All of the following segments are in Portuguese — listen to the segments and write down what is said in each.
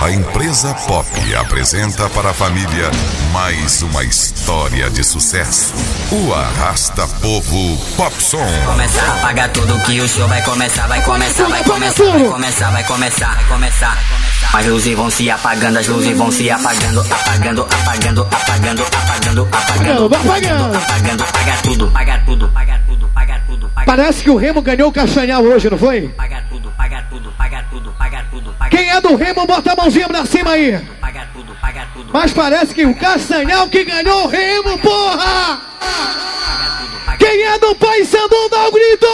A empresa Pop apresenta para a família mais uma história de sucesso. O Arrasta Povo Pop Som. Começar a apagar tudo que o show vai começar, vai começar, vai começar, vai começar, vai começar, vai começar. As luzes vão se apagando, as luzes vão se apagando, apagando, apagando, apagando, apagando, apagando, apagando, apagando, apaga tudo, apaga tudo, apaga tudo, apaga tudo, Parece que o Remo ganhou o Castanhal hoje, não foi? Paga tudo, Quem é do Remo, bota a mãozinha pra cima aí. paga tudo, paga tudo. Mas parece que o Castanhal que ganhou o Remo, porra! Quem é do Pai Sandu, dá o grito!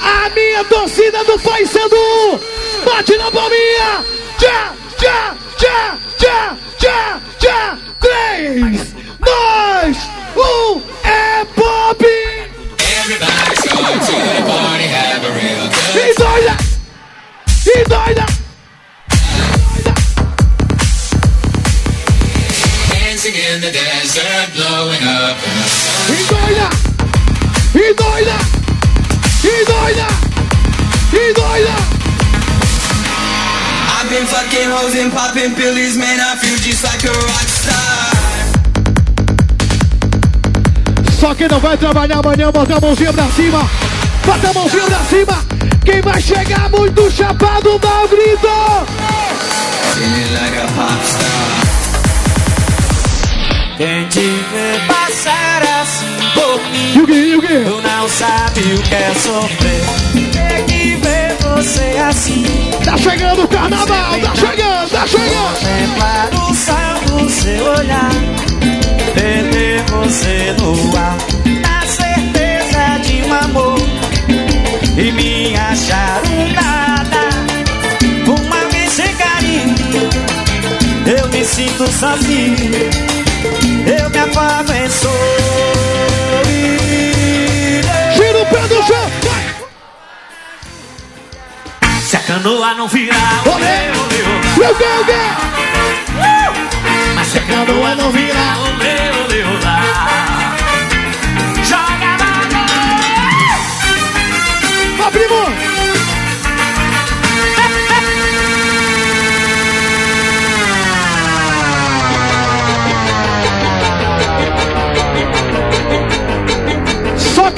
A minha torcida do Pai Sandu! Bate na palminha! Já, já, já, já, já, já! Três, dois, um, é pop! Everybody's going to the party, have a real good E doida! E doida! dancing in the desert, blowing up in the sun. E doida! E doida! E doida! E doida! I've been fucking hoes and popping pillies, man. I feel just like a rock star. Só quem não vai trabalhar amanhã, bota a mãozinha pra cima. Bota a mãozinha pra cima. Quem vai chegar muito chapado, dá o grito. Feeling like a pop star. Quem te vê passar assim por mim Yugi, Yugi. Tu não sabe o que é sofrer Ter que ver você assim Tá chegando o carnaval, tá chegando, tá chegando. Contemplar o céu do seu olhar Perder você no ar Na certeza de um amor E me achar um nada Com alguém sem carinho Eu me sinto sozinho Eu me solidão Tira o pé do chão. Vai. Se a canoa não virar, Olê. olê, olê. Mas se a canoa não virar, olê,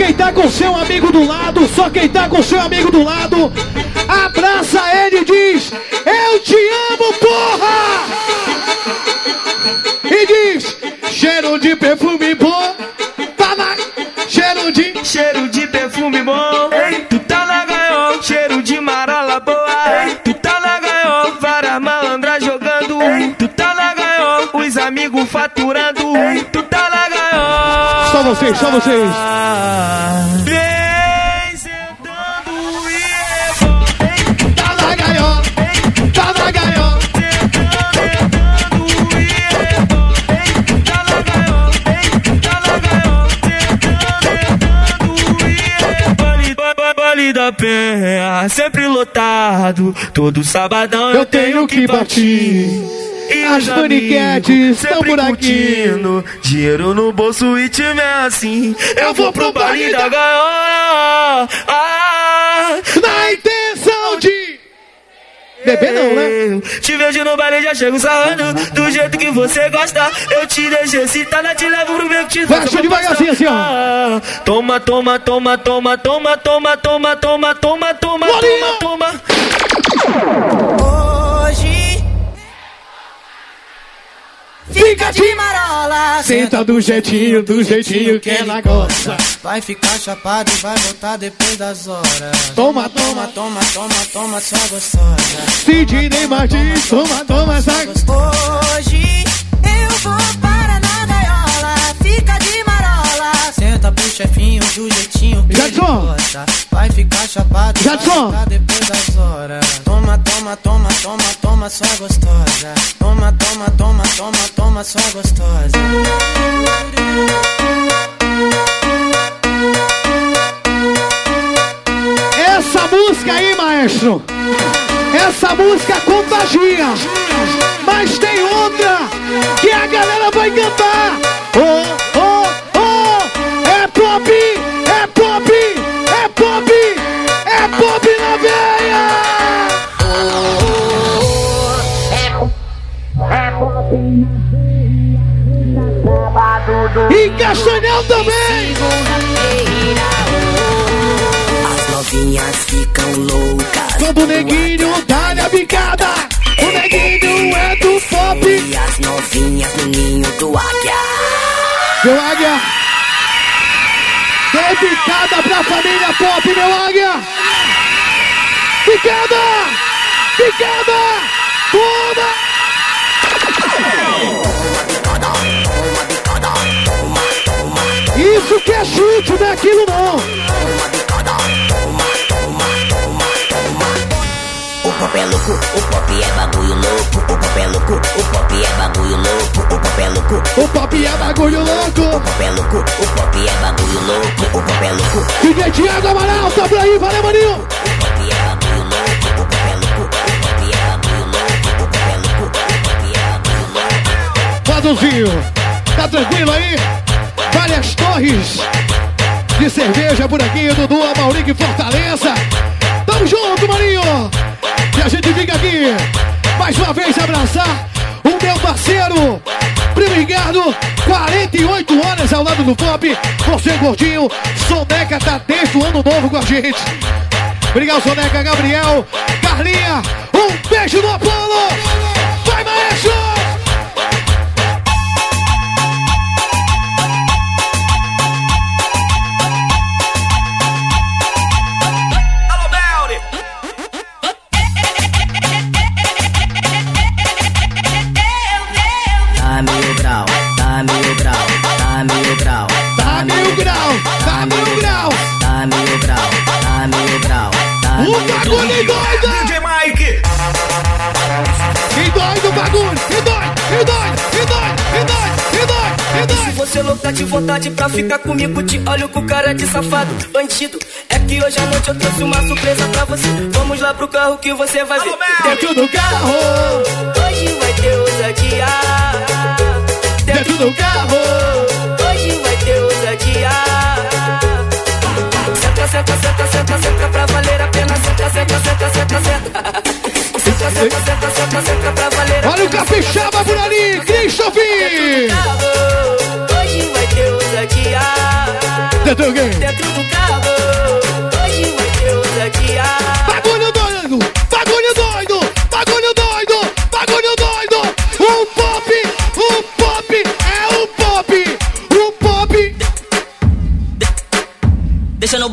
quem tá com seu amigo do lado, só quem tá com seu amigo do lado, abraça ele e diz: Eu te amo, porra! E diz: Cheiro de perfume bom, tá na. Cheiro de. Cheiro de perfume bom. Ei, vocês, só vocês. Vem sentando e. Tá tá da Penha, sempre lotado. Todo sabadão eu, eu tenho que, que partir. partir. As paniquetes estão por aqui. curtindo. Dinheiro no bolso e time assim. Eu vou pro baile da gaiola. Ah, Na intenção de. Beber não, né? Te vejo no baile, já chego sarrando Do jeito que você gosta Eu te deixo excitada, te levo pro meu que Vai, deixa devagarzinho assim, ó. Toma, toma, toma, toma, toma, toma, toma, toma, toma, toma, Bolinha. toma, toma Fica de marola. Senta do jeitinho, do jeitinho que ela gosta. Vai ficar chapado e vai voltar depois das horas. Toma, Toma, toma, toma, toma, sua gostosa. Sidney Martins, toma, toma, essa. Hoje eu vou Pro chefinho do jeitinho que Jadson. Vai ficar chapado e vai Jadson. voltar depois das horas Toma, toma, toma, toma, toma, sua gostosa Toma, toma, toma, toma, toma, sua gostosa Essa música aí, maestro. Essa música contagia. Mas tem outra que a galera vai cantar. Oh, oh, oh. É pop, é pop, é pop, é pop na veia. E Castanhal também! As novinhas ficam loucas. O neguinho dá-lhe a bicada, o neguinho é do pop. E as novinhas no ninho do águia. Meu águia! Dê picada pra família pop, meu águia! Picada! Picada! Toma! Isso que é chute, não é aquilo não! Pop é louco, o pop é bagulho louco. O pop é louco, o pop é bagulho louco. O pop é louco, O pop é bagulho o louco! pop é louco, o pop é bagulho louco. O pop é louco, DJ Thiago Amaral, tá por aí, valeu, maninho! o pop é bagulho louco. O pop é louco, o pop é bagulho louco. O pop é louco, o pop é bagulho louco. Tá tranquilo aí? Várias torres de cerveja por aqui, Dudu, Amaurique, Fortaleza. Tamo junto, maninho! A gente fica aqui, mais uma vez, abraçar o meu parceiro, Primo Ricardo, 48 horas ao lado do Pop. Você, gordinho, Soneca tá desde o ano novo com a gente. Obrigado, Soneca, Gabriel, Carlinha, um beijo no Apolo! Vai, maestro! Tá Um bagulho doido! DJ Mike! E doido o bagulho! E doido, e doido, e doido, e doido, e doido, e Se doido! você louca de vontade pra ficar comigo, te olho com cara de safado, bandido. É que hoje à noite eu trouxe uma surpresa pra você. Vamos lá pro carro que você vai ver. Dentro do carro, Hoje vai ter ousadia. dentro do carro. Hoje vai ter ousadia. Senta, senta, senta, senta, senta pra valer a pena. Senta, senta, senta, senta, senta. Senta, senta, senta, senta, senta pra valer Olha o capixaba por ali, Christophe! Hoje vai ter ousadia. Dentro do? Dentro do carro. Hoje vai ter ousadia. Bagulho doido,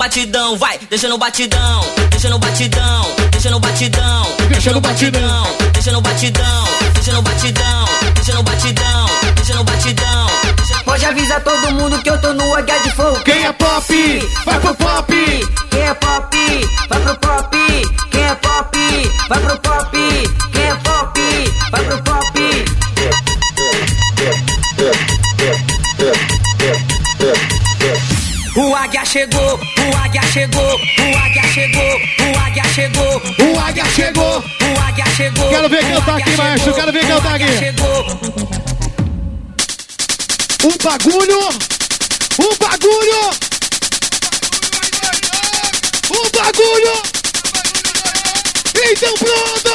batidão, vai, deixa no batidão, deixa no batidão, deixa no batidão, Deixa no batidão. deixa no batidão, deixa no batidão, deixa no batidão, deixa no batidão. Pode avisar todo mundo que eu tô no H de fogo. Quem é pop, vai pro pop. Quem é pop, vai pro pop. Quem é pop, vai pro pop. Chegou, o águia chegou, o águia chegou, o águia chegou, O águia chegou. o águia chegou. Quero ver cantar águia aqui, maestro, quero ver cantar águia aqui. Um bagulho, um bagulho, um bagulho. Então pronto!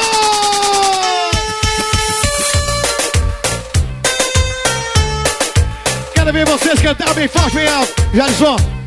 Quero ver vocês cantar bem forte, bem alto. Jalisson,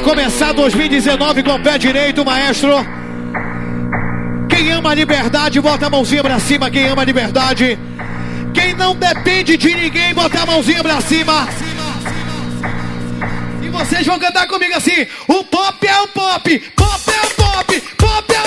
começar 2019 com o pé direito, maestro. Quem ama a liberdade, bota a mãozinha pra cima. Quem ama a liberdade. Quem não depende de ninguém, bota a mãozinha pra cima. E vocês vão cantar comigo assim: o pop é o pop, pop é o pop. Sai,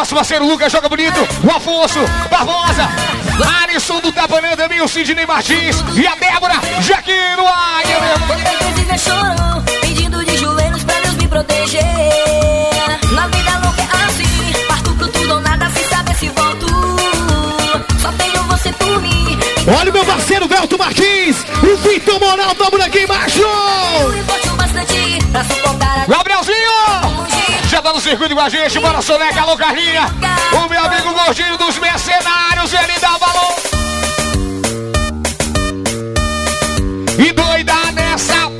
Nosso parceiro Lucas joga bonito, o Afonso Barbosa, Arisson do Tapanã também, o Sidney Martins e a Débora, já aqui no ar. Olha o meu parceiro Velto Martins, o Vitor Moral, tamo aqui embaixo! Gabrielzinho! Já tá no circuito com a gente, bora Soneca, alô Carlinha! O meu amigo gordinho dos mercenários, ele dá valor! E doida nessa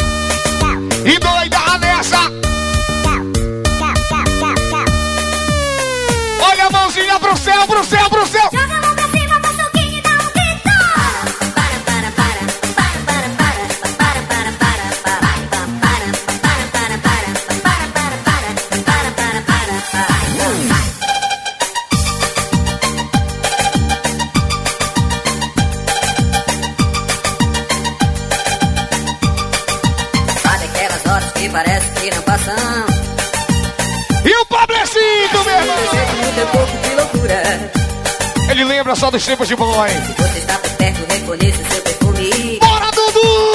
pra só dos tempos de bom, hein? Se você está por perto, reconheça seu perfume. Bora, Dudu!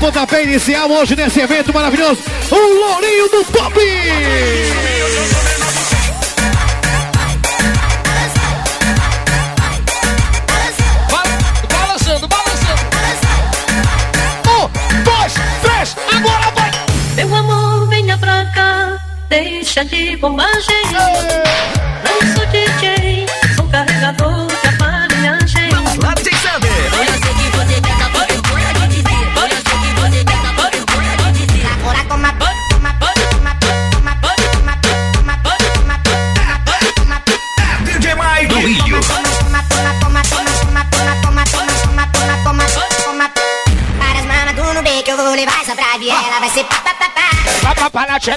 Pontapé inicial hoje nesse evento maravilhoso. O Lourinho do Pop. Balançando, balançando. Um, dois, três, agora vai. Meu amor, venha pra cá, deixa de bobagem. Não sou DJ, sou carregador aí,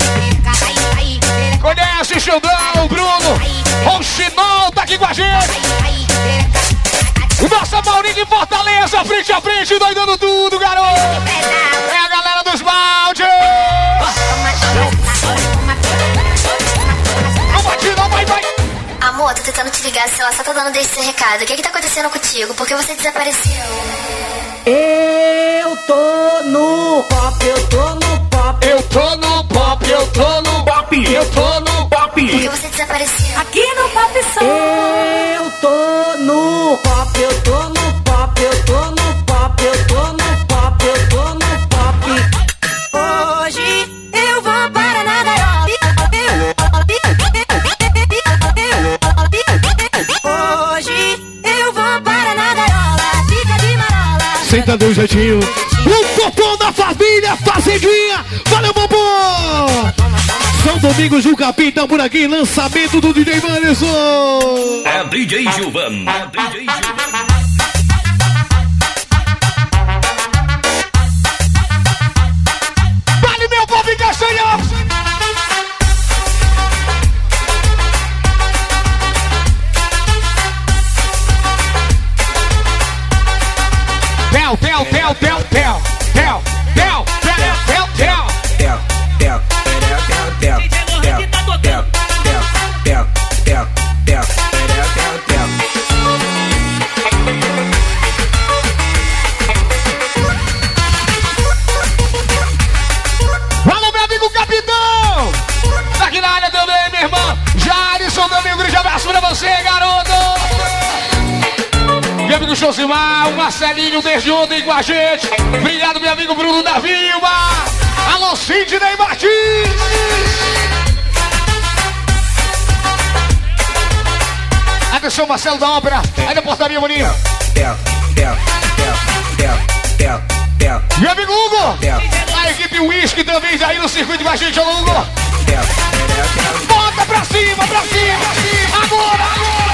perereca, Conhece Xandão, Bruno. O Chinol tá aqui com a gente. Nossa Maurinho em Fortaleza, frente a frente, doidando tudo, garoto. É a galera dos balde. Não bate, não vai, vai. Amor, tô tentando te ligar, seu só tá dando desse recado. O que que tá acontecendo contigo? Por que você desapareceu? Eu tô no eu tô no pop. Eu tô no pop, eu tô no pop, eu tô no Por pop. que você desapareceu? Aqui no Pop Som. Eu tô no pop, eu tô no pop, eu tô no pop, eu tô no pop, eu tô no pop. Hoje eu vou para na gaiola. Hoje eu vou para na gaiola. Fica de marola. Senta do jeitinho. Popô da família, fazendinha. Valeu, popô. São Domingos do por aqui, lançamento do DJ Vanderson. É DJ Gilvan. É DJ Gilvan. Vale, meu povo em Josimar, o Marcelinho desde ontem com a gente. Obrigado, meu amigo Bruno da Vilma. Alô, Sidney Martins! Atenção, Marcelo da Ópera. Aí na portaria, Boninho. Meu amigo Hugo! A equipe Whisky também já aí no circuito com a gente, Hugo! Bota pra cima, pra cima, pra cima! Agora, agora!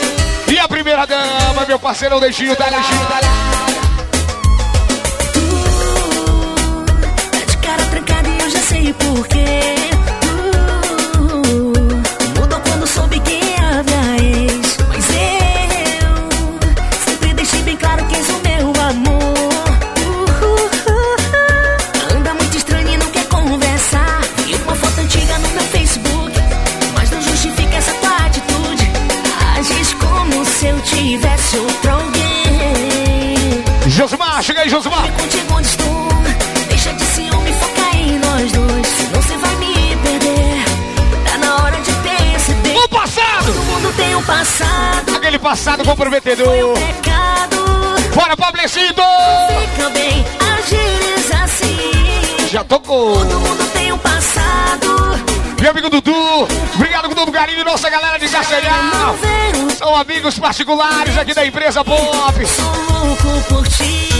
Primeira dama, meu parceiro, o Dentinho tá na Dentinho, tá na Tá de cara trancada e eu já sei porquê. Chega aí, onde estou, deixa de ciúme, foca em nós dois. Senão você vai me perder. Tá na hora de perceber. O passado! Todo mundo tem um passado. Aquele passado Foi um comprometedor. pecado. Pablecito! Fica bem, agires assim. Já tocou. Todo mundo tem um passado. Meu amigo Dudu, obrigado com todo o carinho, nossa galera de Castanhal. Amigos particulares aqui da empresa Pop. Sou louco por ti.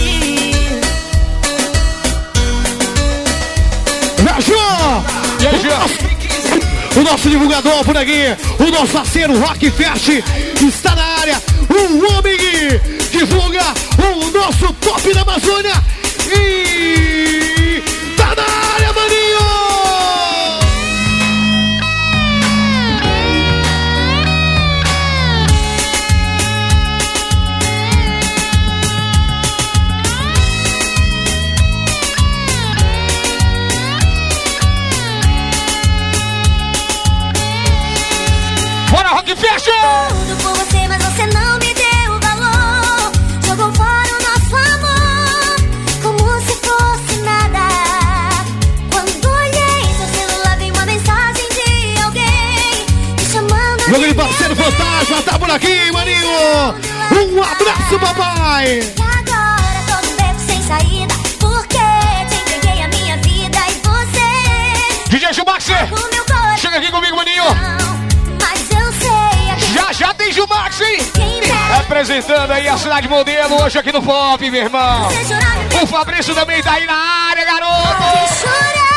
E aí, João? O nosso divulgador por aqui, o nosso parceiro Rock Fest está na área. O homem divulga o nosso top da Amazônia. E Fest! Tudo por você, mas você não me deu valor. Jogou fora o nosso amor, como se fosse nada. Quando olhei seu celular, vi uma mensagem de alguém me chamando. Meu de grande parceiro fantasma tá por aqui, maninho! Um abraço, papai! E agora tô beco sem saída, porque te entreguei a minha vida e você DJ coração. chega aqui comigo, maninho. Quem dera Representando aí a cidade modelo hoje aqui no Pop, meu irmão. O Fabrício também tá aí na área, garoto.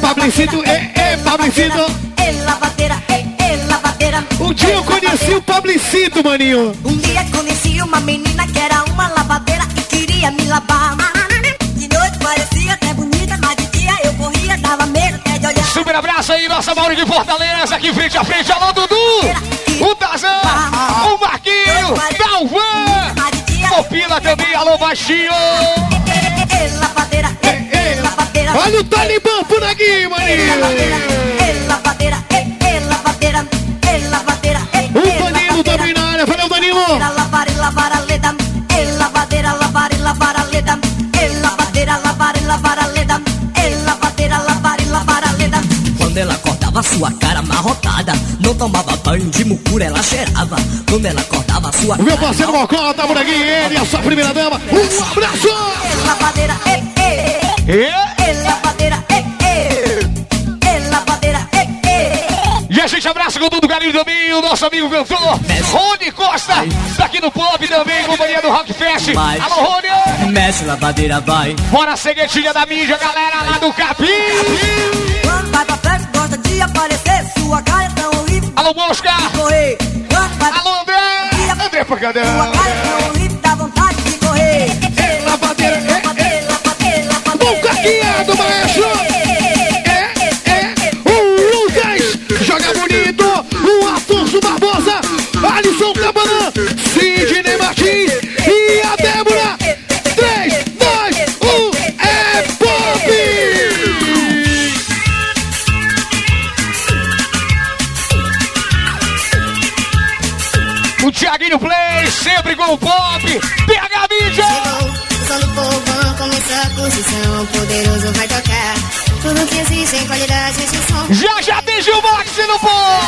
Pablicito, ei, ei, Pablicito! Eh, lavadeira, eh, eh, lavadeira. Um dia eu conheci o Pablicito, maninho! Um dia conheci uma menina que era uma lavadeira e queria me lavar. De noite parecia até bonita, mas de dia eu corria, dava medo até de olhar. Super abraço aí, nossa Mauro de Fortaleza, aqui frente a frente. Alô, Dudu, o Tazan, o Marquinho, Dalvan, Copila também, alô, baixinho. Eh, eh, eh, eh, lavadeira. Olha o Talibã por aqui, maninho! Lavadeira, eh, lavadeira, eh, eh, lavadeira. Eh, lavadeira, eh, O eh, Danilo também na área, valeu, Danilo! Lavar e lavar leda. E lavadeira, lavar e lavar a leda. E lavadeira, lavar e lavar leda. E lavadeira, lavar e lavar leda. Quando ela cortava sua cara amarrotada, não tomava banho de mucura, ela cheirava. Quando ela cortava sua O meu parceiro Mocó tá por aqui, ele, a sua primeira dama. Um abraço! E lavadeira, e, e. E, E e. e a gente abraça com todo carinho também o nosso amigo cantor, Rony Costa, tá aqui no Pop também, companhia do Rock Fest. Alô, Rony! Mexe lavadeira, vai. Bora, ceguetinha da mídia, galera lá do Capim. Quando vai pra frente, gosta de aparecer. Sua cara é tão horrível. Alô, Mosca! Correr. Quando vai pra Alô, André! André Sua Pancadão! cara é tão horrível, dá vontade de correr. E lavadeira, e lavadeira, lavadeira, lavadeira. Um caqueado, maestro! Pop. PH Mídia. Chegou o som do povão, começou a curtição. Poderoso vai tocar. Tudo que existe em qualidade de som. Já já tem Gilmax no pop.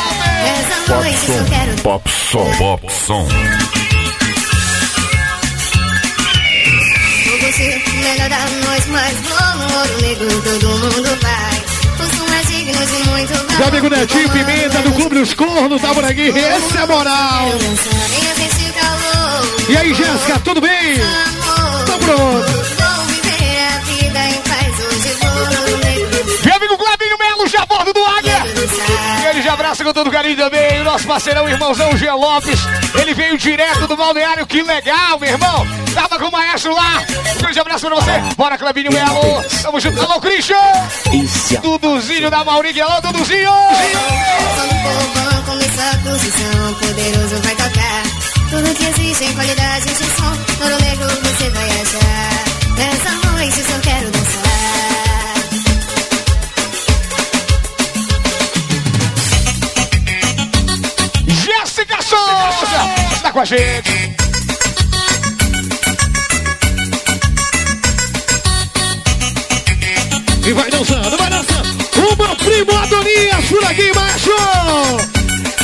Essa noite só quero Pop som, pop som. com você. Melhor da noite, mas no ouro negro. Todo mundo vai. O som é digno de muito valor. Meu amigo Netinho Pimenta do Clube dos Cornos, tá por aqui. Esse é moral. E aí, Jéssica, tudo bem? Tô pronto. Meu amigo Clebinho Melo, já bordo do Águia. E ele já abraça com todo carinho também. O nosso parceirão, irmãozão G. Lopes. Ele veio direto do balneário. Que legal, meu irmão. Tava com o maestro lá. Um grande abraço pra você. Bora, Clebinho Melo. Tamo junto. Alô, Christian. Duduzinho da Maurícia. Alô, Duduzinho. Tudo que existe em qualidade de som. Negro você vai achar. Nessa noite só quero dançar. Jéssica Souza. Tá com a gente. E vai dançando, vai dançando. O meu primo Adonias por aqui embaixo.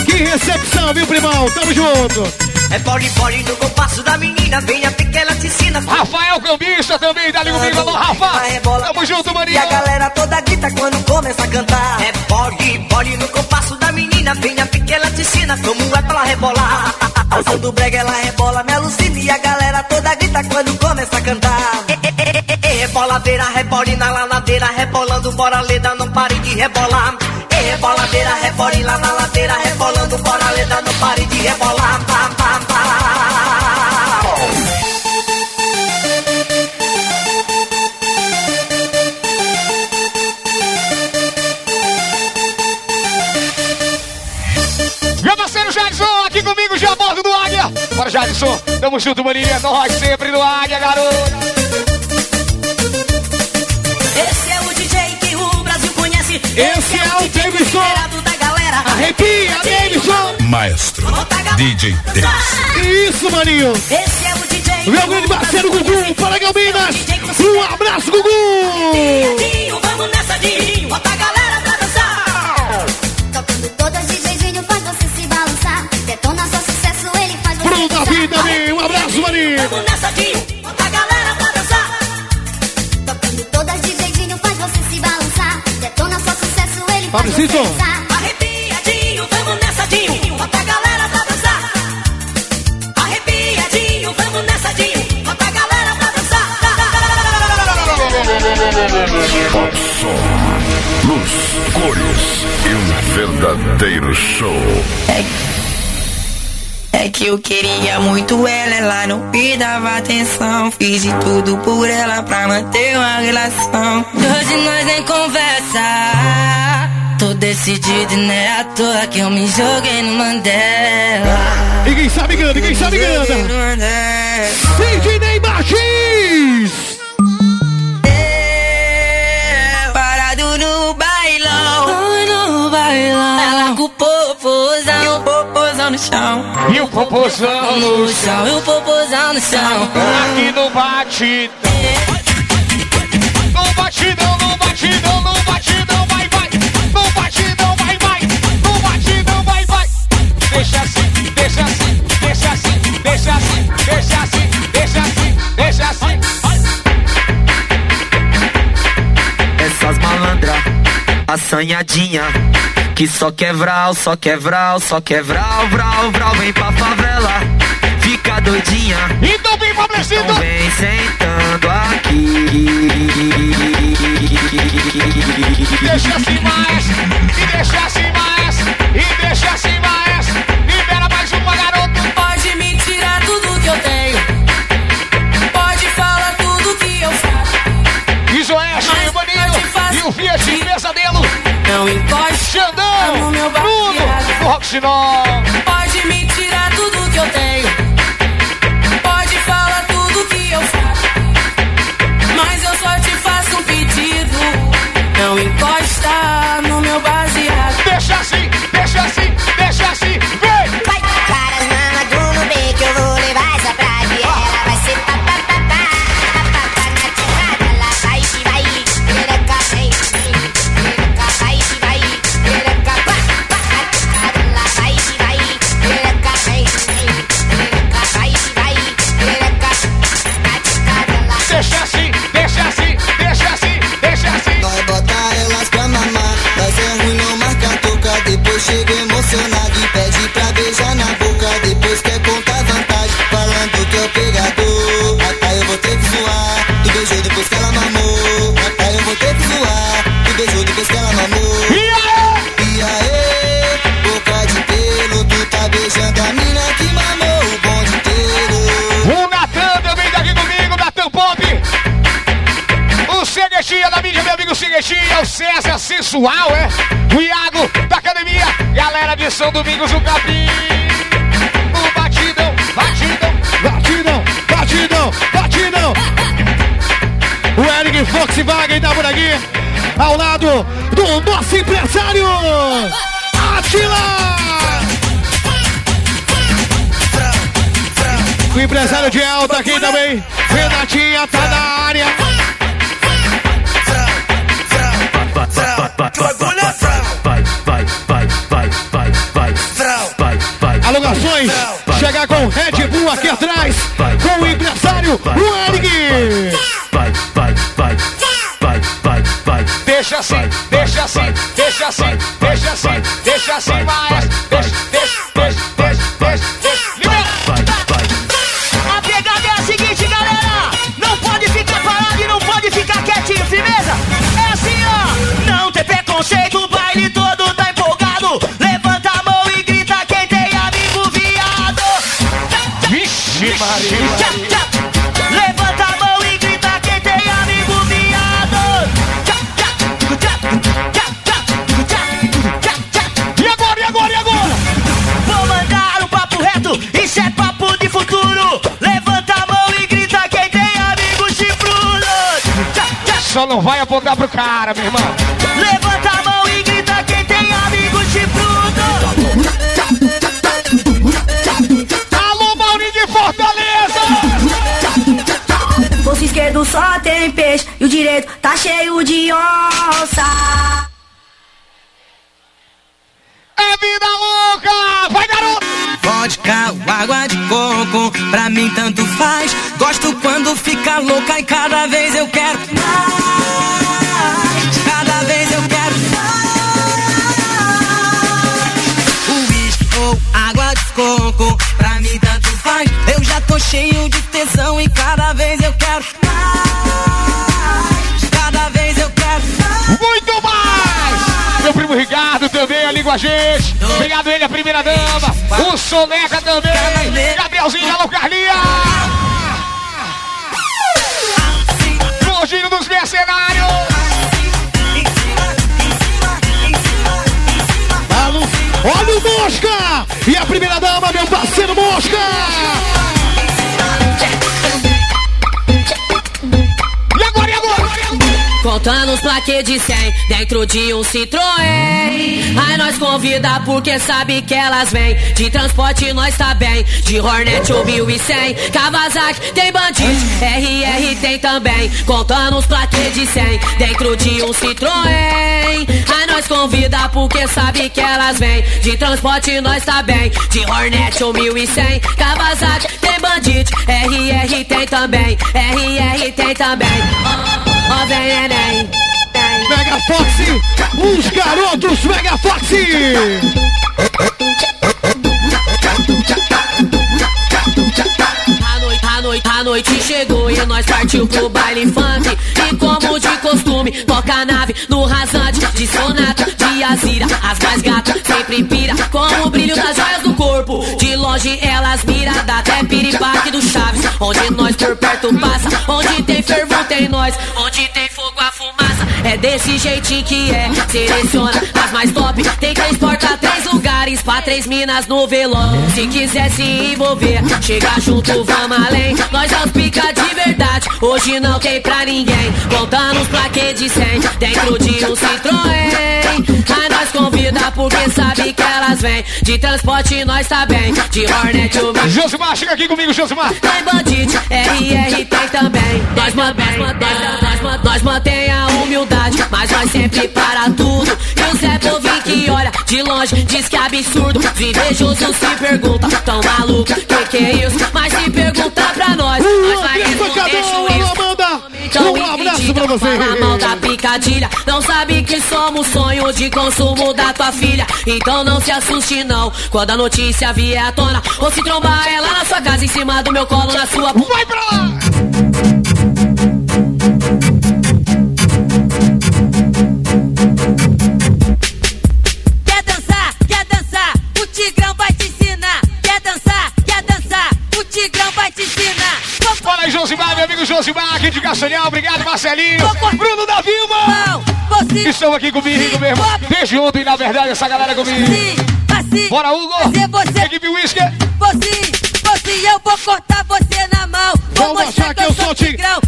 Que recepção, viu, primão? Tamo junto. É pole, pole no compasso da menina, venha pequena te ensina. Rafael Cambista também, ali comigo. Alô, Rafa. Tamo junto, E a Maria. galera toda grita quando começa a cantar. É pole, pole no compasso da menina, venha pequena te ensina como é pra ela rebolar. Ao som do brega ela rebola, me alucina e a galera toda grita quando começa a cantar. É, é, é, é, é, Reboladeira, rebole na lanadeira, rebolando, bora leda, não pare de rebolar. É, Reboladeira, rebole lá na ladeira, rebolando, bora leda, não pare de rebolar. Pam, pam. Meu parceiro Jadson, aqui comigo, já bordo do Águia. Bora, Jadson. Tamo junto, Maria. Nós sempre no Águia, garoto. Brasil conhece. Esse é o Davidson. Esperado da galera. Arrepia, Davidson. Maestro DJ Davis. Isso, maninho. Esse é o DJ. Meu grande parceiro Gugu, para Galminas. Um abraço, Gugu. Vamos nessa, Dinho. Bota a galera pra dançar. Tocando todas DJzinho faz você se balançar. Detona só sucesso, ele faz você dançar. também. Um abraço, maninho. Vamos nessa, Dinho. Detona só sucesso, ele faz Fabrício. dançar. Arrepiadinho, vamos nessa, Dinho. Bota a galera pra dançar. Arrepiadinho, vamos nessa, Dinho. Bota a galera pra dançar. Pop som. Luz, cores e um verdadeiro show. É que eu queria muito ela, ela não me dava atenção. Fiz de tudo por ela pra manter uma relação. Hoje nós nem conversa. Tô decidido e não é à toa que eu me joguei no Mandela. Ninguém sabe canta, ninguém sabe Mandela. Sidney Martins. Popozão no chão. E o popozão no chão. E o popozão no chão. Aqui no batidão. No batidão, no batidão, no batidão, vai, vai. No batidão, vai, vai. No batidão, vai, vai. Deixa assim, deixa assim, deixa assim, deixa assim, deixa assim, deixa assim, deixa assim. Essas malandra, assanhadinha Que só quer vral, só quer vral, só quer vral, vral, Vem pra favela, fica doidinha. Então vem. Então vem sentando aqui. Deixa assim mais, e deixa assim mais, e Fiat Pesadelo. Não encoste Xandão, no meu Bruno, Roxinol. Pode me tirar tudo que eu tenho. Pode falar tudo que eu faço. Mas eu só te faço um pedido. Não encosta no meu baseado. Do nosso empresário. Atila! O empresário de alta aqui também. Renatinha tá na área. Vai, vai, vai, vai, vai, vai, vai. Alugações. Chegar com Red Bull aqui atrás. Com o empresário, o Eric. Vai, vai, vai, vai, vai, vai. Deixa assim, assim, deixa assim, deixa assim, deixa assim, deixa, deixa, deixa, deixa, Só não vai apontar pro cara, meu irmão. Levanta a mão e grita quem tem amigos chifrudos. Alô, Maurinho de Fortaleza. Bolso esquerdo só tem peixe e o direito tá cheio de onça. É vida louca. Vai, garoto. Vodka ou água de coco, pra mim tanto faz. Gosto quando fica louca e cada vez eu quero mais. Ou água de coco, pra mim tanto faz. Eu já tô cheio de tensão e cada vez eu quero mais. Cada vez eu quero mais. Muito mais! Meu primo Ricardo também ali com a gente. Obrigado ele, a primeira dama. O Soneca também. Gabrielzinho, alô, Carlinha. E a primeira dama, meu parceiro Mosca! Contando os plaquês de 100 dentro de um Citroën. Aí nós convida porque sabe que elas vêm. De transporte nós tá bem. De Hornet ou 1100. Kawasaki tem Bandit. RR tem também. Contando os plaquês de 100 dentro de um Citroën. Aí nós convida porque sabe que elas vêm. De transporte nós tá bem. De Hornet ou 1100. Kawasaki tem Bandit. RR tem também. RR tem também. Ó, vem, neném. Mega Fox, os garotos Mega Fox. noite, a noite, chegou e nós partiu pro baile funk. E como de costume, toca a nave no rasante de sonata, de azira. As mais gatas sempre pira com o brilho das joias do corpo. De longe elas mira, dá até piripaque do Chaves. Onde nós por perto passa, onde tem fervor tem nós, onde tem fogo a fumaça. É desse jeitinho que é, seleciona as mais top. Tem três portas, três lugares pra três minas no velório. Se quiser se envolver, chega junto, vamos além. Nós é os pica de verdade, hoje não tem pra ninguém. Contando os plaquês de 100 dentro de um Citroën. Aí nós convida porque sabe que elas vêm. De transporte nós tá bem, de Hornet o Josimar, chega aqui comigo, Josimar. tem bandite, RR tem também. Nós mantém, nós, nós, nós, mantém a humildade, mas nós sempre para tudo. E o Zé Povinho que olha de longe, diz que é absurdo. Os invejosos se perguntam, tão maluco, que que é isso? Mas se perguntar pra nós, nós. Então, Um abraço abraço pra você. Fala mal da picadilha, não sabe que somos sonho de consumo da tua filha. Então não se assuste não, quando a notícia vier à tona. Ou se trombar ela na sua casa, em cima do meu colo, na sua... Vai pra lá! Aí, Josimar, meu amigo Josimar, aqui de Castanhal. Obrigado, Marcelinho. Bruno da Vilma. Estão aqui comigo, meu irmão. Desde ontem, na verdade, essa galera comigo. Bora, Hugo. Equipe Whisky. Você, você, eu vou cortar você na mão. Vou Vou mostrar que eu sou Tigrão.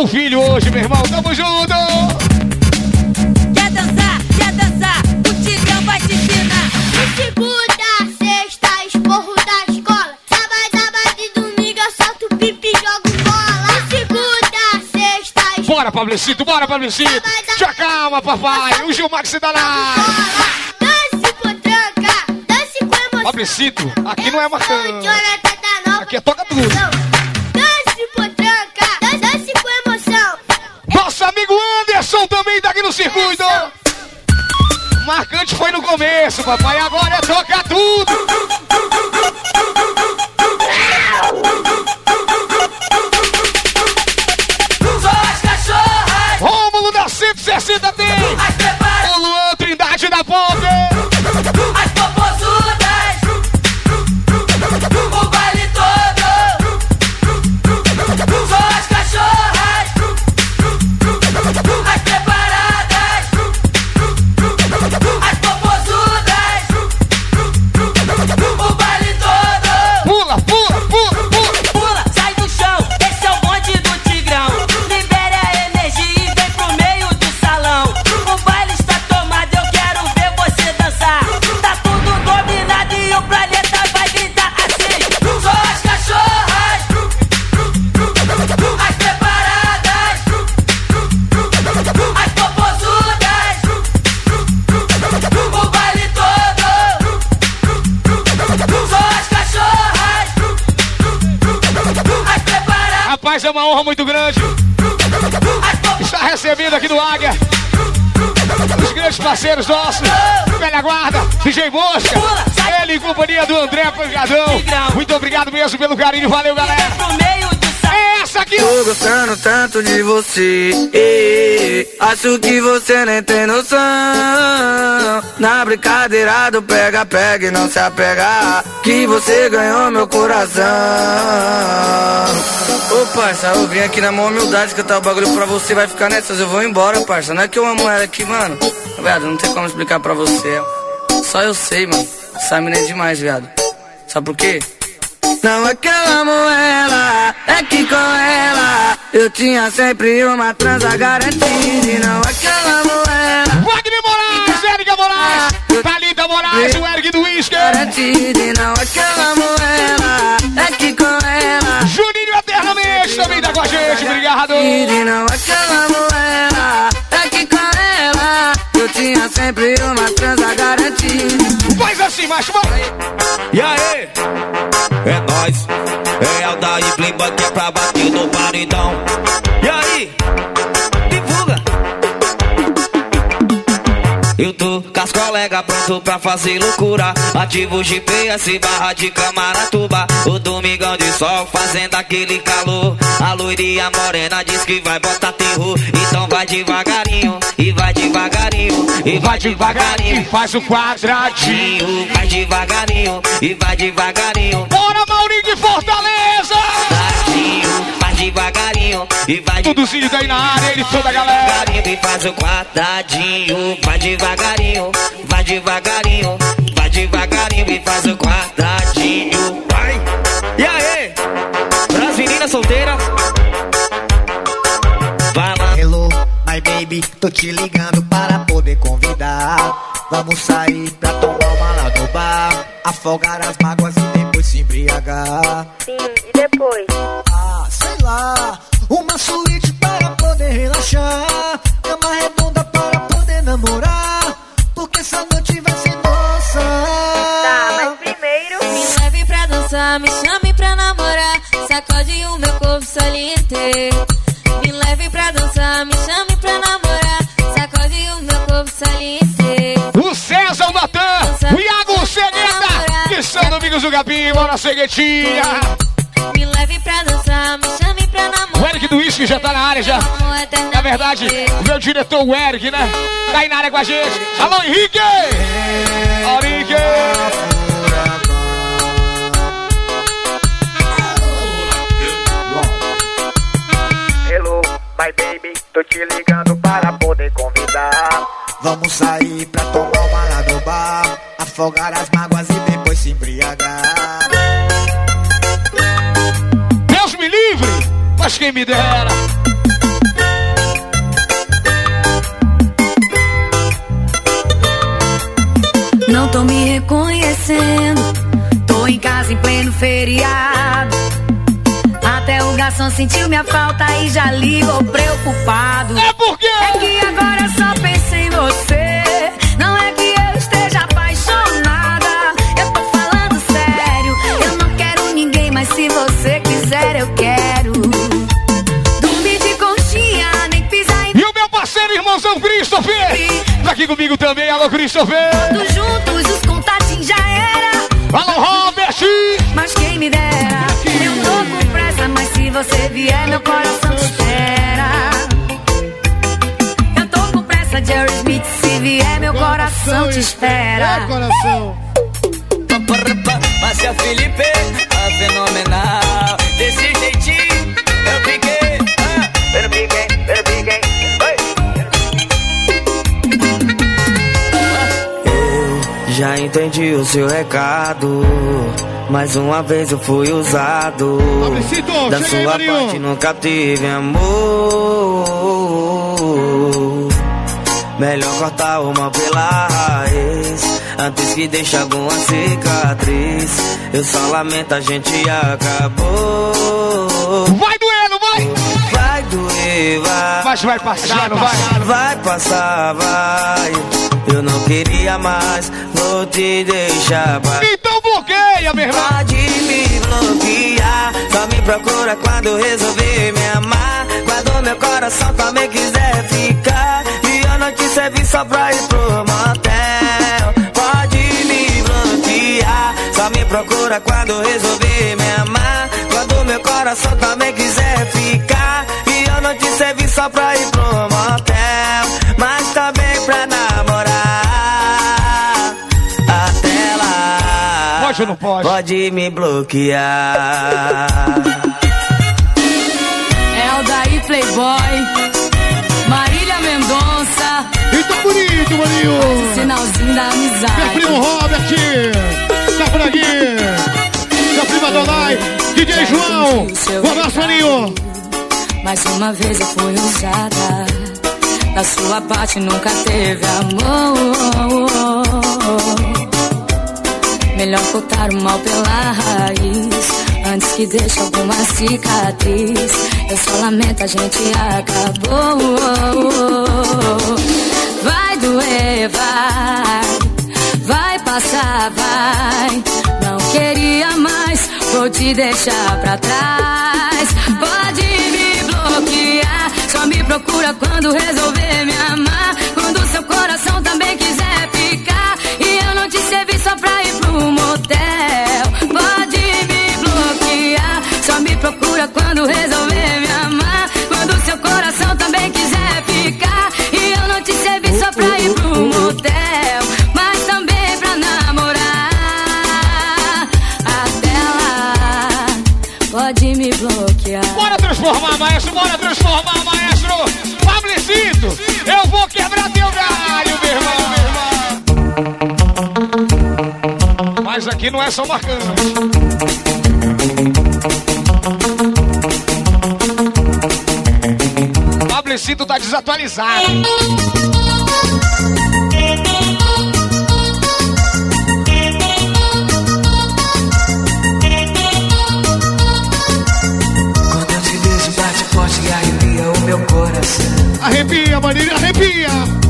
Hugo? Só faltou o filho hoje, meu irmão. Tamo junto. Quer dançar? Quer dançar? O Tigrão vai te ensinar. Segunda, sexta, esporro da escola. Sábado, sábado e domingo eu solto pipi e jogo bola. Segunda, sexta, Bora, Pablicito, bora, Pablicito. Já calma, papai. O Gilmar que se dá na... dance potranca, dance com emoção. Pablicito, aqui não é marcando. Aqui é toca tudo. Marcante foi no começo, papai. Agora é tocar tudo. É uma honra muito grande. Está recebendo aqui do Águia. Os grandes parceiros nossos. Velha Guarda, DJ Mosca. Ele em companhia do André Pangadão. Muito obrigado mesmo pelo carinho. Valeu, galera. Essa aqui. Tô gostando tanto de você. eh, Acho que você nem tem noção. Na brincadeira do pega, pega e não se apega. Que você ganhou meu coração. Ô parça, eu vim aqui na maior humildade cantar o bagulho pra você. Vai ficar nessas, eu vou embora, parça. Não é que eu amo ela aqui, mano. Viado, não tem como explicar pra você. Só eu sei, mano. Essa mina é demais, viado. Sabe por quê? Não é que eu amo ela, é que com ela eu tinha sempre uma transa garantida. E não é que eu amo ela. Wagner Moraes, Érica Moraes, Thalita Moraes, o Eric do Whisky. Garantida, e não é que eu amo ela, é que com ela. Juninho Eternamente também tá com a gente, obrigado. E não é que eu amo ela, é que com ela eu tinha sempre uma transa garantida. Faz assim, macho, vamos. E aí? É nóis. É Alda e Playboy que é pra bater no paredão. E aí? Eu tô com as colegas pronto pra fazer loucura. Ativo o GPS, barra de Camaratuba. O domingão de sol fazendo aquele calor. A loirinha morena diz que vai botar terror. Então vai devagarinho, e vai devagarinho, e vai devagarinho. Faz o quadradinho. Vai devagarinho, e vai devagarinho. Bora, Maurinho de Fortaleza! E vai Tudozinho daí na área, ele toda a galera. devagarinho. E faz o quadradinho, vai devagarinho, vai devagarinho, vai devagarinho. E faz o quadradinho, vai. E aí? Pras meninas solteiras. Vai lá. Hello, my baby, tô te ligando para poder convidar Vamos sair pra tomar uma lá no bar. Afogar as mágoas e depois se embriagar. Sim, e depois? Ah, sei lá. Uma suíte para poder relaxar. Cama redonda para poder namorar. Porque essa noite vai ser nossa. Tá, mas primeiro. Me leve pra dançar, me chame pra namorar. Sacode o meu corpo saliente. Me leve pra dançar, me chame pra namorar. Sacode o meu corpo saliente. O César, o Natan, o Iago, o Seneta, que são Domingos do Gabi, bora Ceguetinha. Me leve pra dançar, me chame pra namorar. O Eric do Whisky já tá na área já. Na verdade, o meu diretor, o Eric, né? Tá aí na área com a gente. Alô, Henrique! Alô, Henrique! Hello, my baby, tô te ligando para poder convidar. Vamos sair pra tomar uma lá no bar. Afogar as mágoas e depois se embriagar. Mas quem me dera. Não tô me reconhecendo. Tô em casa em pleno feriado. Até o garçom sentiu minha falta e já ligou preocupado. É porque É que agora só penso em você. Aqui comigo também. Alô, Christopher. Todos juntos, os contatinhos já era. Alô, Robert. Mas quem me dera, eu tô com pressa, mas se você vier, meu coração te espera. Eu tô com pressa, Jerry Smith, se vier, meu coração te espera. coração. Márcia Felipe, a fenomenal. Desse jeitinho, eu fiquei. Entendi o seu recado. Mais uma vez eu fui usado. Da sua parte nunca tive amor. Melhor cortar uma pela raiz Antes que deixe alguma cicatriz Eu só lamento, a gente acabou Vai doer, não vai? Vai doer, vai Mas vai passar, não vai? Vai passar, vai Eu não queria mais Vou te deixar, vai Então bloqueia, meu irmão. Pode me bloquear Só me procura quando resolver me amar. Quando meu coração também quiser ficar. E eu não te servi só pra ir pro motel. Pode me bloquear Só me procura quando resolver me amar. Quando meu coração também quiser ficar. E eu não te servi só pra ir pro motel Pode pode? Me bloquear. É o daí Playboy, Marília Mendonça, E tá bonito, maninho. sinalzinho da Meu amizade. primo Robert. Tá por aqui. Meu primo Donai. DJ João. Um abraço, maninho. Mais uma vez eu fui usada. Da sua parte nunca teve amor. Melhor cortar o mal pela raiz. Antes que deixe alguma cicatriz. Eu só lamento, a gente acabou. Vai doer, vai. Vai passar, vai. Não queria mais, vou te deixar pra trás. Pode me bloquear, só me procura quando resolver me amar. Quando seu coração também quiser pra ir pro motel. Pode me bloquear, só me procura quando resolver me amar. Quando seu coração também quiser ficar. E eu não te servi só pra ir pro motel. Mas também pra namorar. Até lá, pode me bloquear. Bora transformar, maestro. Bora transformar, maestro. Aqui não é só marcante. Pablicito tá desatualizado. Quando eu te vejo, bate forte e arrepia o meu coração. Arrepia, Marília, arrepia.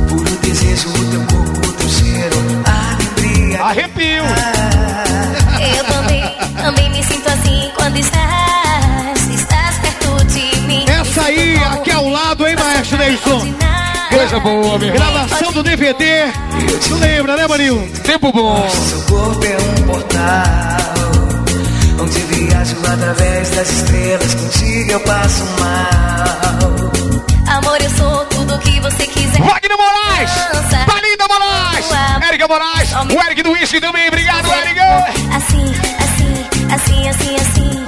Puro desejo, o teu corpo, o teu cheiro, alegria. Arrepio. Ah. Neilson? Coisa boa, meu. Gravação do DVD. Tu lembra, né, Maninho? Tempo bom. Seu corpo é um portal. Onde viajo através das estrelas. Contigo eu passo mal. Amor, eu sou tudo que você quiser. Wagner Moraes! Dança. Palinda Moraes! Érica Moraes! O Eric do Whisky também, obrigado, Eric! Assim, assim, assim, assim, assim.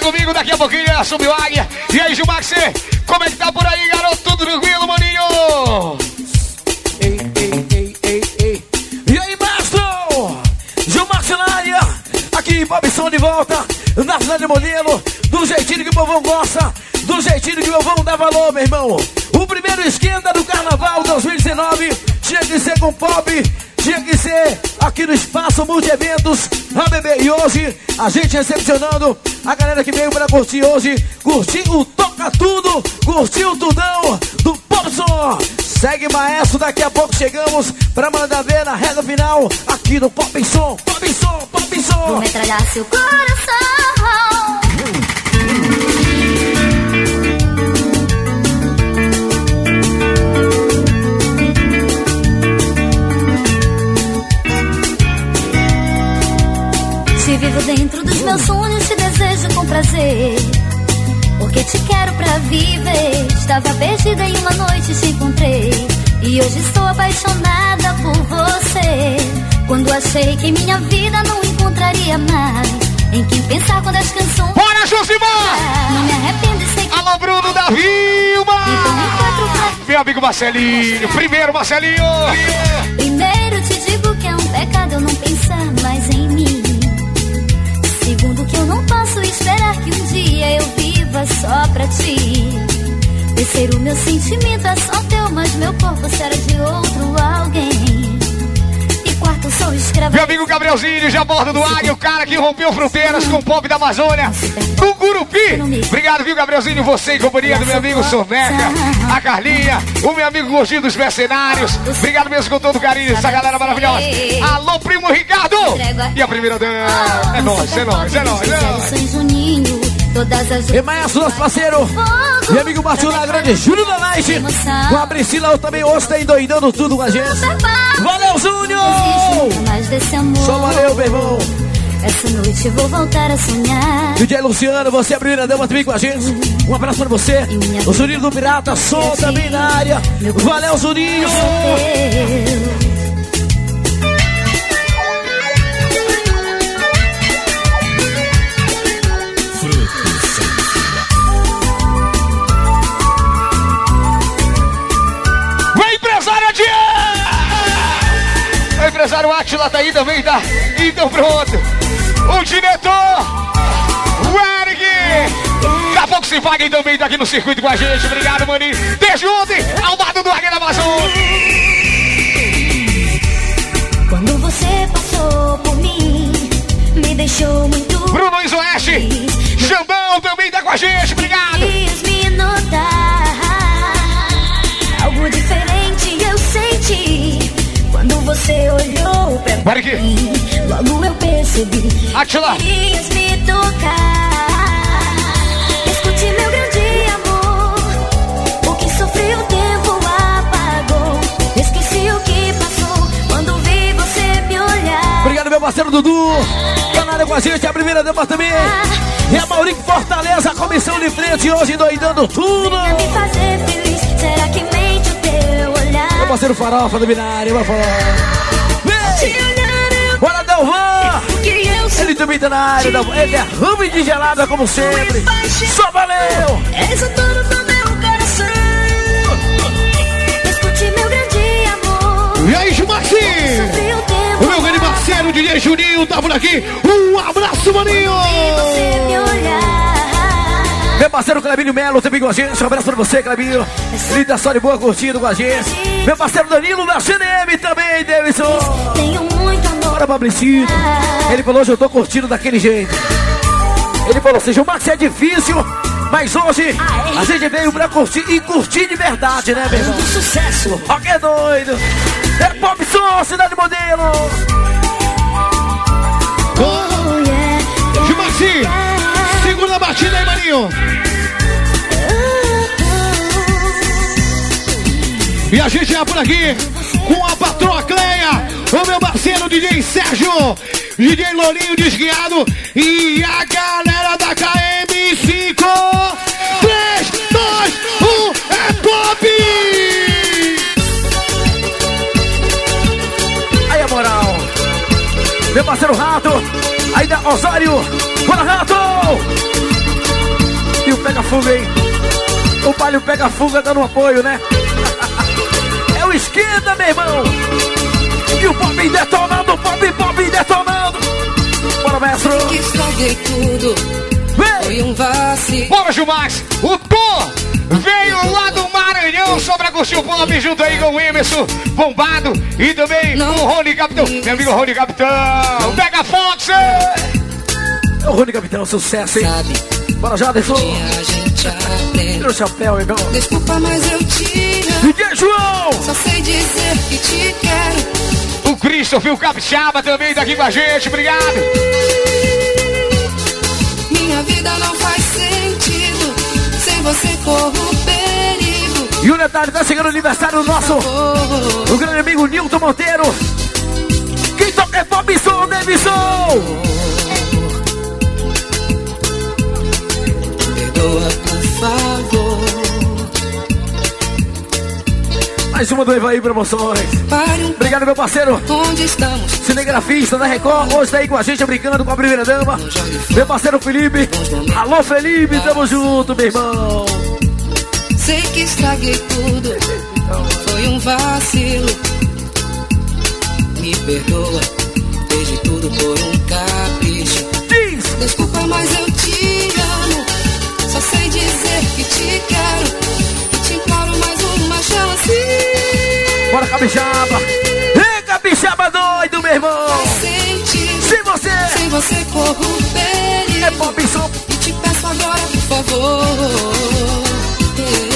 Comigo. Daqui a pouquinho ele assume o águia. E aí, Gilmax, como é que tá por aí, garoto? Tudo tranquilo, maninho? Ei, ei, ei, ei, ei. E aí, mestre? Gilmar Sinária, aqui, Bobson de volta, na cidade modelo, do jeitinho que o povão gosta, do jeitinho que o povão dá valor, meu irmão. O primeiro esquenta do Carnaval 2019 tinha que ser com pop, tinha que ser aqui no Espaço Multi-Eventos, a bebê. E hoje, a gente recepcionando a galera que veio para curtir hoje, curtir o Toca Tudo, curtir o Tudão do Popson. Segue maestro, daqui a pouco chegamos pra mandar ver na reta final aqui no Pop Som, Pop Som, Pop Vou metralhar seu coração. Vivo dentro dos meus sonhos, te desejo com prazer. Porque te quero pra viver. Estava perdida em uma noite, te encontrei. E hoje estou apaixonada por você. Quando achei que minha vida não encontraria mais. Em quem pensar quando as canções. Bora, Josimar! Não me arrependo e sei que. Alô, Bruno da Vilma! Então Meu amigo Marcelinho, primeiro Marcelinho! Primeiro te digo que é um pecado eu não pensar só pra ti. Terceiro, meu sentimento é só teu, mas meu corpo será de outro alguém. E quarto, eu sou escrava. Meu amigo Gabrielzinho, já bordo do Águia, o cara que rompeu fronteiras com o pop da Amazônia, do Gurupi. Obrigado, viu, Gabrielzinho? Você em companhia do meu amigo Soneca, a Carlinha, o meu amigo Gordinho dos Mercenários. Obrigado mesmo com todo o carinho, essa galera maravilhosa. Alô, primo Ricardo! E a primeira dama. É nóis, é nóis, é nóis, é nóis. Todas as E maestro, nosso parceiro, meu amigo Martinho da Grande, Júlio da Night, com a Priscila, eu também hoje tá endoidando tudo com a gente. Valeu, Júnior! mais. Só valeu, meu irmão. Essa noite vou voltar a sonhar. DJ Luciano, você é a primeira dama também com a gente. Um abraço pra você. O Juninho do Pirata, som também na área. Valeu, Juninho! Empresário Atila tá aí também, tá? Então pronto. O diretor, o Eric. Daqui a pouco se Wagner também tá aqui no circuito com a gente. Obrigado, maninho. Desde ontem, ao lado do Águia da. Quando você passou por mim, me deixou muito. Bruno Luiz Oeste, Xandão também tá com a gente. Obrigado. Você olhou pra Para aqui. mim, logo eu percebi. Atila. Querias me tocar. Escute meu grande amor. O que sofri o tempo apagou. Esqueci o que passou quando vi você me olhar. Obrigado, meu parceiro Dudu. Tá na área com a gente, a primeira dama também. E a Maurício Fortaleza, comissão de frente, hoje doidando tudo. Venha me fazer feliz. Será que mente parceiro Farofa do Binário, vai falar. Vem! Bora, Delvan! Ele também tá na área, Delvan. Ele é rubem de gelada, como sempre. Só valeu! És o do meu coração. Escute meu grande amor. E aí? Sofri o meu grande parceiro DJ Juninho tá por aqui. Um abraço, maninho! Meu parceiro Clebinho Melo também com a gente. Um abraço pra você, Clebinho. Linda só de boa curtindo com a gente. Meu parceiro Danilo da CNM também, Davidson. Tenho muito amor. Bora, Fabrício. Ele falou, hoje eu tô curtindo daquele jeito. Ele falou assim, o Max é difícil, mas hoje a gente veio pra curtir e curtir de verdade, né, meu irmão? sucesso. Ó que é doido. É Pop Som, Cidade Modelo. Oh, yeah. Batida aí, maninho. E a gente é por aqui com a patroa Cleia, o meu parceiro DJ Sérgio, DJ Lourinho Desguiado e a galera da KM5. 3, 2, 1, é pop! Aí a moral. Meu parceiro Rato. Aí da Osório. Bora, Rato! E o Pega Fuga, hein? O Palio Pega Fuga dando apoio, né? É o esquerda, meu irmão. E o Pop detonando, Pop, Pop detonando. Bora, mestre. Estraguei tudo. Foi um vacilo. Bora, Gilmax! O Tom veio lá do Maranhão só pra curtir o pop junto aí com o Emerson Bombado e também com o Rony Capitão. Meu amigo Rony Capitão! Pega Fox! É o Rony Capitão, sucesso, hein? Bora, Jaderson. A gente aprende. Tira o chapéu, irmão. Desculpa, mas eu te amo. DJ João! Só sei dizer que te quero. O Christopher, o Capixaba também tá aqui com a gente, obrigado! Minha vida não faz sentido. Sem você corro perigo. E o detalhe, tá chegando o aniversário do nosso, o grande amigo Nilton Monteiro. Quem toca é Pop Som, Davidson! Perdoa, por favor. Mais uma do Evaí Promoções. Um Obrigado, meu parceiro. Onde estamos? Cinegrafista da Record, hoje tá aí com a gente, brincando com a primeira dama. Meu parceiro Felipe. Alô, Felipe, tamo junto, meu irmão. Sei que estraguei tudo. Foi um vacilo. Me perdoa. Desde tudo por um capricho. Desculpa, mas eu te que te quero. Te mais uma chance. Bora, Capixaba. Ei, Capixaba doido, meu irmão. Sentido. Sem você. Sem você corro perigo. É Pop Som. E te peço agora, por favor. Ei,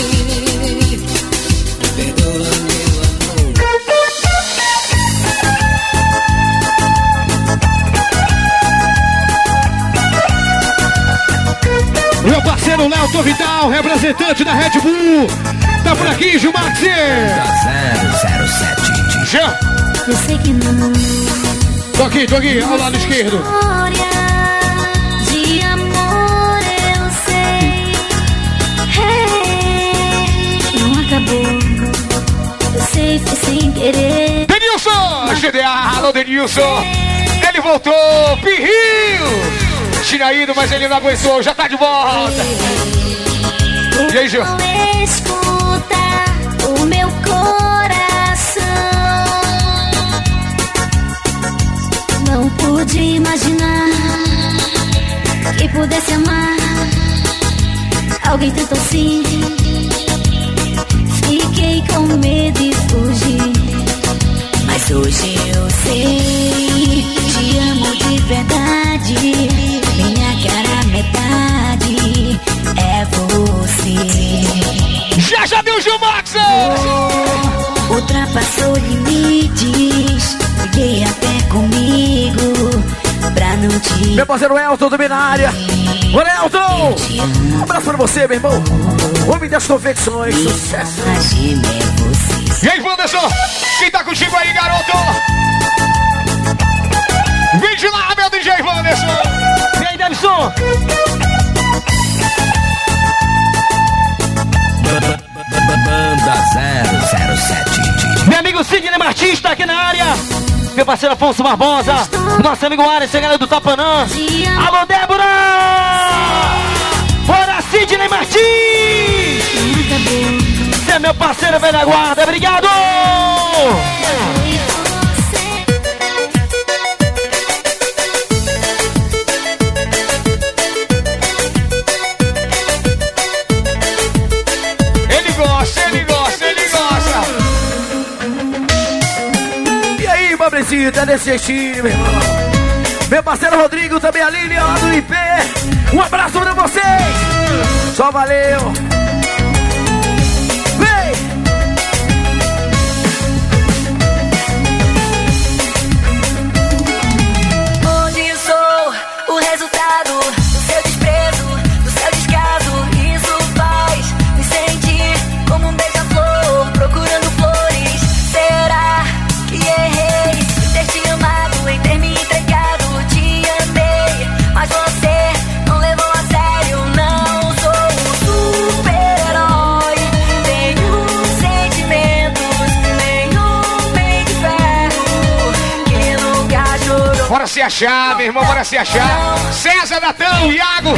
parceiro Léo Torvital, representante da Red Bull. Tá por aqui, Gilmax! 007 Já! Eu sei que não. Tô aqui, tô aqui, ao lado esquerdo. De amor, eu sei. Não acabou. Eu sei, foi sem querer. Denilson! GDA, alô Denilson! Ele voltou, Pirril! Tinha ido, mas ele não aguentou, já tá de volta! E aí, Gil? Escuta o meu coração. Não pude imaginar que pudesse amar alguém tanto assim. Fiquei com medo e fugi. Mas hoje eu sei, te amo de verdade. Metade é você. Já já deu Gilmax! Oh, ultrapassou limites, fiquei até comigo pra não te. Meu parceiro Elton também na área. Ô, Elton! Um abraço pra você, meu irmão. Homem das confecções, sucesso. E aí, Wanderson? Quem tá contigo aí, garoto? Vem de lá, meu DJ Wanderson! Davidson? Banda 007 Meu amigo Sidney Martins tá aqui na área. Meu parceiro Afonso Barbosa. Nosso amigo Ares, chegando do Tapanã. Alô, Débora! Bora, Sidney Martins! Você é meu parceiro, velho da guarda. Obrigado! É desse jeitinho, meu irmão. Meu parceiro Rodrigo, também a Lilian lá do IP. Um abraço pra vocês. Só valeu. Bora se achar, meu irmão, bora se achar. César, Natão, Iago.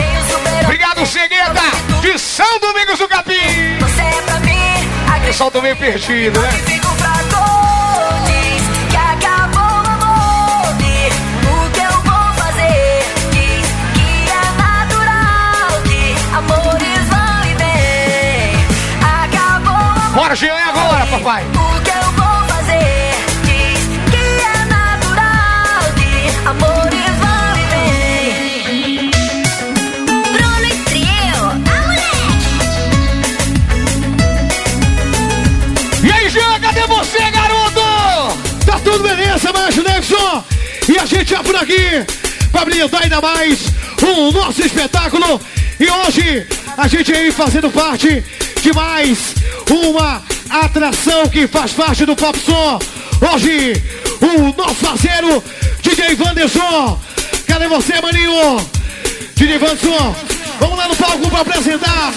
Obrigado, Cegueta, de São Domingos do Capim. É Pessoal tô meio perdido, né? fico fracones que acabou o E a gente já por aqui pra brilhar ainda mais o nosso espetáculo. E hoje a gente aí fazendo parte de mais uma atração que faz parte do Pop Som. Hoje, o nosso parceiro DJ Wanderson. Cadê você, maninho? DJ Wanderson, vamos lá no palco para apresentar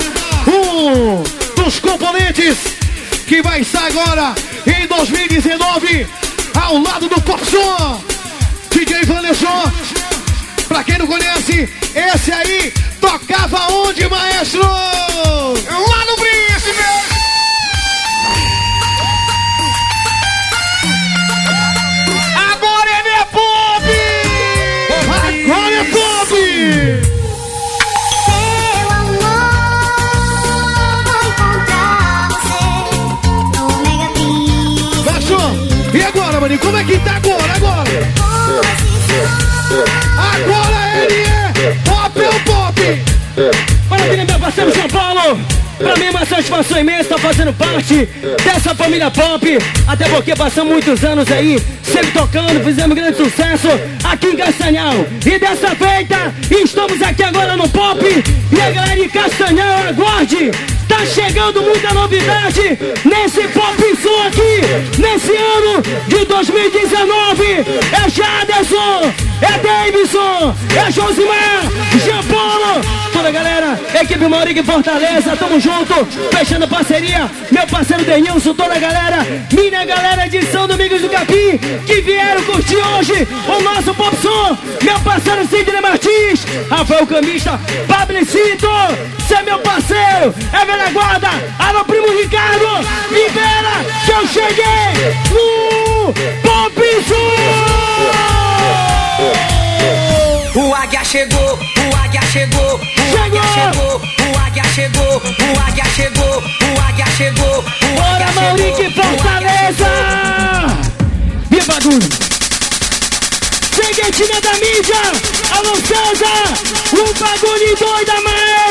um dos componentes que vai estar agora em 2019 ao lado do Pop Som. DJ Vanderson. Pra quem não conhece, esse aí tocava onde, maestro? Lá Como é que tá agora? Agora! Agora ele é pop é o pop! Maravilha, meu parceiro São Paulo. Pra mim é uma satisfação imensa estar fazendo parte dessa família pop. Até porque passamos muitos anos aí, sempre tocando, fizemos grande sucesso aqui em Castanhal. E dessa feita, estamos aqui agora no pop. E a galera de Castanhal, aguarde! Tá chegando muita novidade nesse pop aqui, nesse ano de 2019. É Jaderson, é Davidson, é Josimar, Jean Paulo, toda a galera, equipe Mauric Fortaleza, tamo junto, fechando parceria, meu parceiro Denilson, toda a galera, minha galera de São Domingos do Capim, que vieram curtir hoje o nosso pop som, meu parceiro Sidney Martins, Rafael Camista, Pablicito, cê é meu parceiro, é velha guarda, alô primo Ricardo, libera que eu cheguei no pop som! O águia chegou, o águia chegou, o águia chegou, o águia chegou, o águia chegou, o águia chegou, o Bora, chegou, Fortaleza! E bagulho! Seguintina da mídia! Alô, César! O bagulho doido, maestro!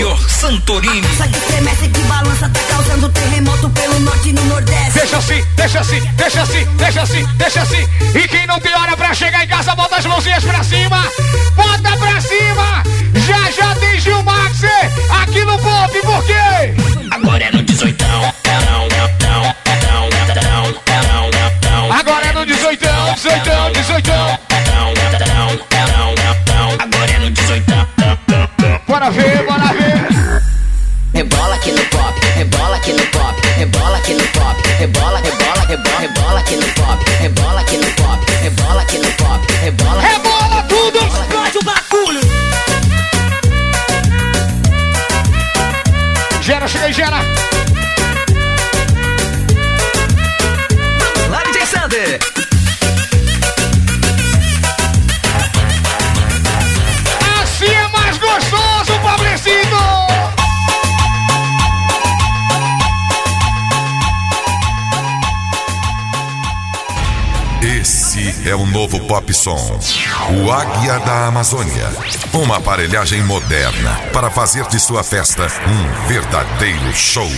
Júnior Santorini. Essa que estremece, que balança, tá causando terremoto pelo norte e no nordeste. Deixa assim, deixa assim, deixa assim, deixa assim, deixa assim. E quem não tem hora pra chegar em casa, bota as mãozinhas pra cima. Bota pra cima. Já já tem Gil Max aqui no Pop, por quê? Agora é no 18. Novo pop som, o Águia da Amazônia. Uma aparelhagem moderna para fazer de sua festa um verdadeiro show.